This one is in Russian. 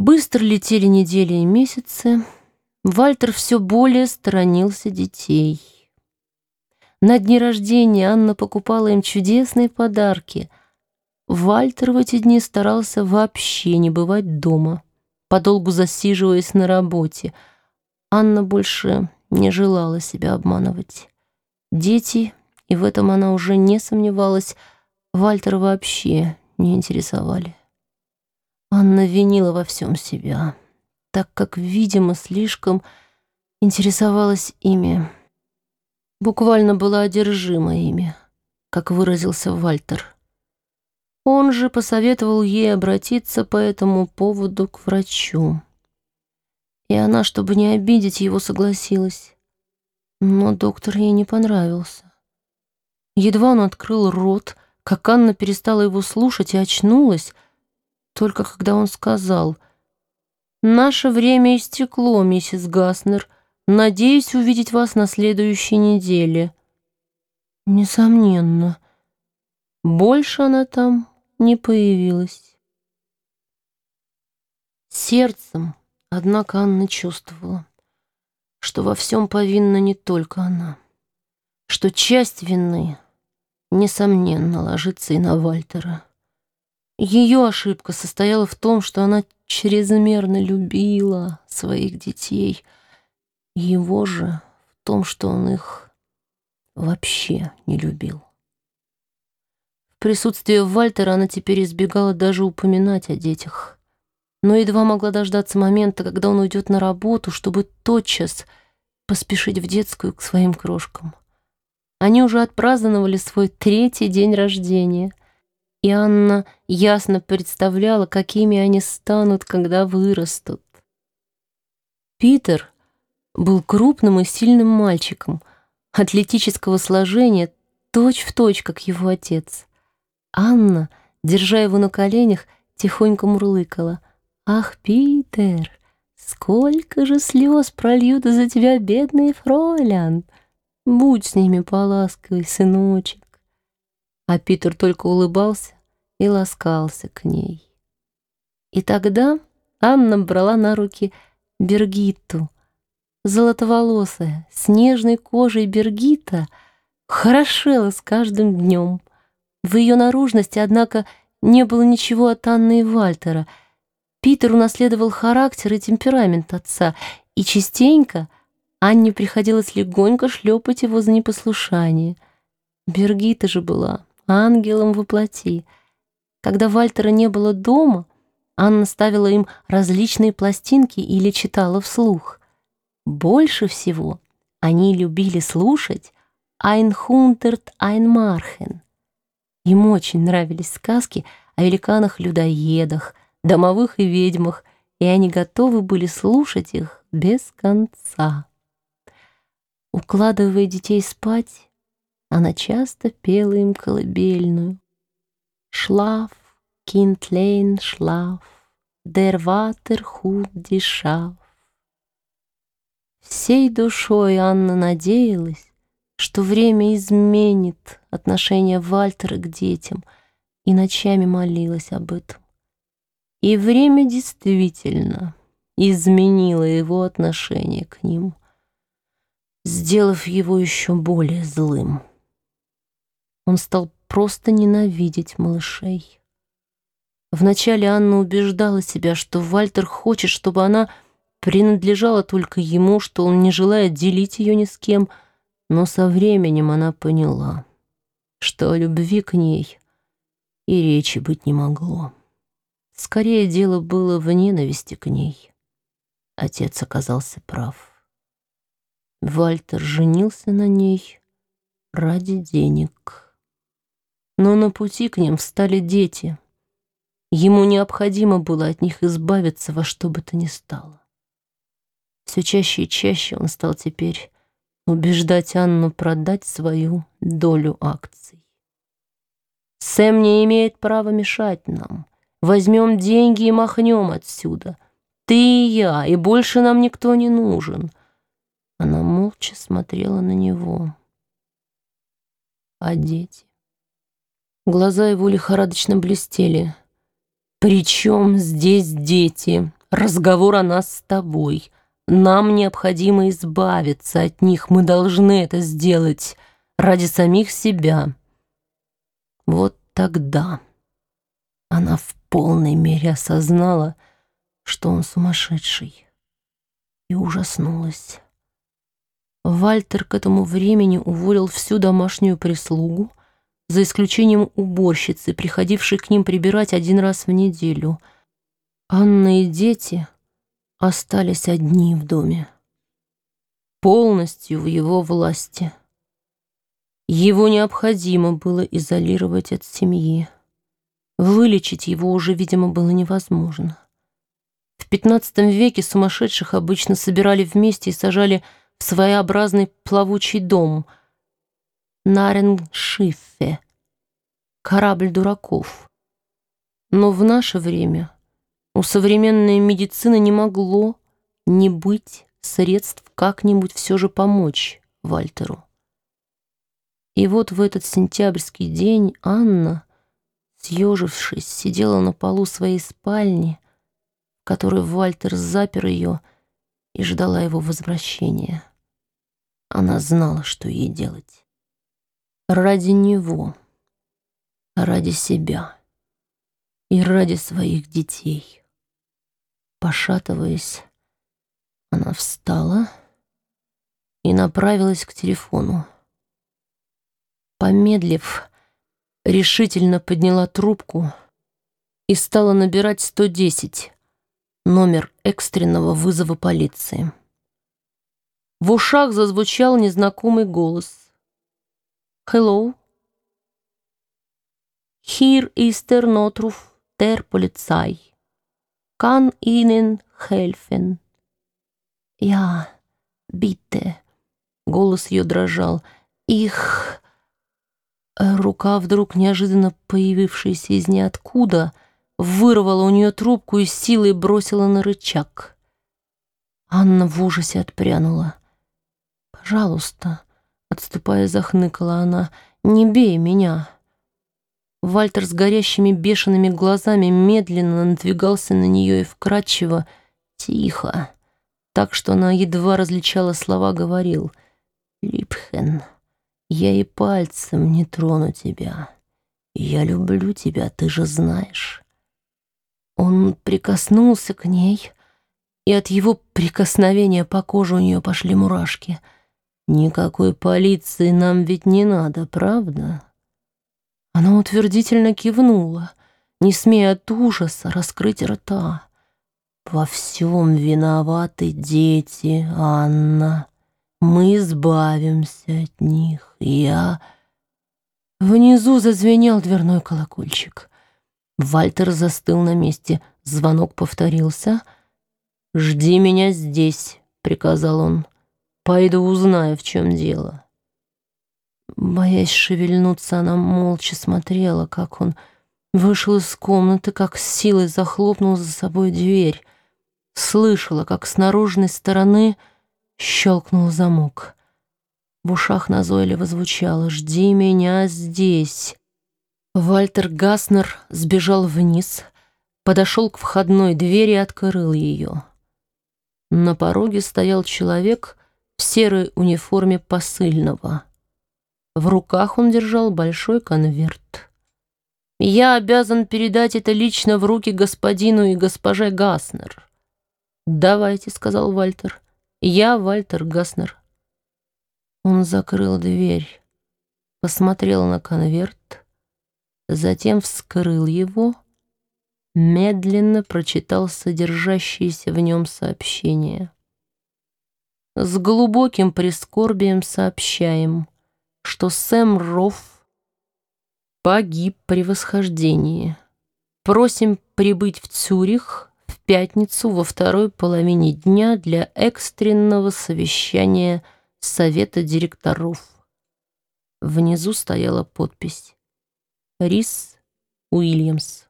Быстро летели недели и месяцы. Вальтер все более сторонился детей. На дни рождения Анна покупала им чудесные подарки. Вальтер в эти дни старался вообще не бывать дома, подолгу засиживаясь на работе. Анна больше не желала себя обманывать. Дети, и в этом она уже не сомневалась, Вальтера вообще не интересовали. Анна винила во всем себя, так как, видимо, слишком интересовалась ими. Буквально была одержима ими, как выразился Вальтер. Он же посоветовал ей обратиться по этому поводу к врачу. И она, чтобы не обидеть его, согласилась. Но доктор ей не понравился. Едва он открыл рот, как Анна перестала его слушать и очнулась, только когда он сказал «Наше время истекло, миссис Гаснер. Надеюсь увидеть вас на следующей неделе». Несомненно. Больше она там не появилась. Сердцем, однако, Анна чувствовала, что во всем повинна не только она, что часть вины, несомненно, ложится и на Вальтера. Ее ошибка состояла в том, что она чрезмерно любила своих детей. Его же в том, что он их вообще не любил. В присутствии Вальтера она теперь избегала даже упоминать о детях, но едва могла дождаться момента, когда он уйдет на работу, чтобы тотчас поспешить в детскую к своим крошкам. Они уже отпраздновали свой третий день рождения — и Анна ясно представляла, какими они станут, когда вырастут. Питер был крупным и сильным мальчиком, атлетического сложения, точь-в-точь, точь, как его отец. Анна, держа его на коленях, тихонько мурлыкала. «Ах, Питер, сколько же слез прольют за тебя, бедный фройлян! Будь с ними поласковый, сыночек!» а Питер только улыбался и ласкался к ней. И тогда Анна брала на руки Бергиту, золотоволосая, с нежной кожей Бергита, хорошела с каждым днем. В ее наружности, однако, не было ничего от Анны и Вальтера. Питер унаследовал характер и темперамент отца, и частенько Анне приходилось легонько шлепать его за непослушание. Бергита же была ангелом во плоти. Когда Вальтера не было дома, Анна ставила им различные пластинки или читала вслух. Больше всего они любили слушать «Айнхунтерт Айнмархен». Им очень нравились сказки о великанах-людоедах, домовых и ведьмах, и они готовы были слушать их без конца. Укладывая детей спать, она часто пела им колыбельную. Шлаф, кинтлейн, шлаф, дер ватер худ дишав. Всей душой Анна надеялась, что время изменит отношение Вальтера к детям, и ночами молилась об этом. И время действительно изменило его отношение к ним, сделав его еще более злым. Он стал просто ненавидеть малышей. Вначале Анна убеждала себя, что Вальтер хочет, чтобы она принадлежала только ему, что он не желает делить ее ни с кем, но со временем она поняла, что о любви к ней и речи быть не могло. Скорее дело было в ненависти к ней. Отец оказался прав. Вальтер женился на ней ради денег но на пути к ним встали дети. Ему необходимо было от них избавиться во что бы то ни стало. Все чаще и чаще он стал теперь убеждать Анну продать свою долю акций. «Сэм не имеет права мешать нам. Возьмем деньги и махнем отсюда. Ты и я, и больше нам никто не нужен». Она молча смотрела на него. А дети? Глаза его лихорадочно блестели. «При чем здесь дети?» разговор о нас с тобой. Нам необходимо избавиться от них. Мы должны это сделать ради самих себя. Вот тогда она в полной мере осознала, что он сумасшедший, и ужаснулась. Вальтер к этому времени уволил всю домашнюю прислугу, за исключением уборщицы, приходившей к ним прибирать один раз в неделю. Анна и дети остались одни в доме, полностью в его власти. Его необходимо было изолировать от семьи. Вылечить его уже, видимо, было невозможно. В XV веке сумасшедших обычно собирали вместе и сажали в своеобразный плавучий дом Наренгшиффе, корабль дураков. Но в наше время у современной медицины не могло не быть средств как-нибудь все же помочь Вальтеру. И вот в этот сентябрьский день Анна, съежившись, сидела на полу своей спальни, в которой Вальтер запер ее и ждала его возвращения. Она знала, что ей делать. Ради него, ради себя и ради своих детей. Пошатываясь, она встала и направилась к телефону. Помедлив, решительно подняла трубку и стала набирать 110, номер экстренного вызова полиции. В ушах зазвучал незнакомый голос. «Hello?» «Hier ist der Notruf der Polizei. Kann Ihnen helfen?» «Ja, bitte». Голос ее дрожал. «Их...» Рука, вдруг неожиданно появившаяся из ниоткуда, вырвала у нее трубку и силой бросила на рычаг. Анна в ужасе отпрянула. «Пожалуйста», — отступая, захныкала она, — «не бей меня». Вальтер с горящими бешеными глазами медленно надвигался на нее и вкрадчиво, тихо, так что она едва различала слова, говорил «Липхен, я и пальцем не трону тебя. Я люблю тебя, ты же знаешь». Он прикоснулся к ней, и от его прикосновения по коже у нее пошли мурашки — «Никакой полиции нам ведь не надо, правда?» Она утвердительно кивнула, не смея от ужаса раскрыть рта. «Во всем виноваты дети, Анна. Мы избавимся от них. Я...» Внизу зазвенел дверной колокольчик. Вальтер застыл на месте. Звонок повторился. «Жди меня здесь», — приказал он. Пойду узнаю, в чем дело. Боясь шевельнуться, она молча смотрела, как он вышел из комнаты, как с силой захлопнул за собой дверь. Слышала, как с наружной стороны щелкнул замок. В ушах назойливо звучало «Жди меня здесь». Вальтер Гаснер сбежал вниз, подошел к входной двери и открыл ее. На пороге стоял человек в серой униформе посыльного. В руках он держал большой конверт. «Я обязан передать это лично в руки господину и госпоже Гаснер». «Давайте», — сказал Вальтер. «Я Вальтер Гаснер». Он закрыл дверь, посмотрел на конверт, затем вскрыл его, медленно прочитал содержащиеся в нем сообщения. С глубоким прискорбием сообщаем, что Сэм Рофф погиб при восхождении. Просим прибыть в Цюрих в пятницу во второй половине дня для экстренного совещания Совета директоров. Внизу стояла подпись «Рис Уильямс».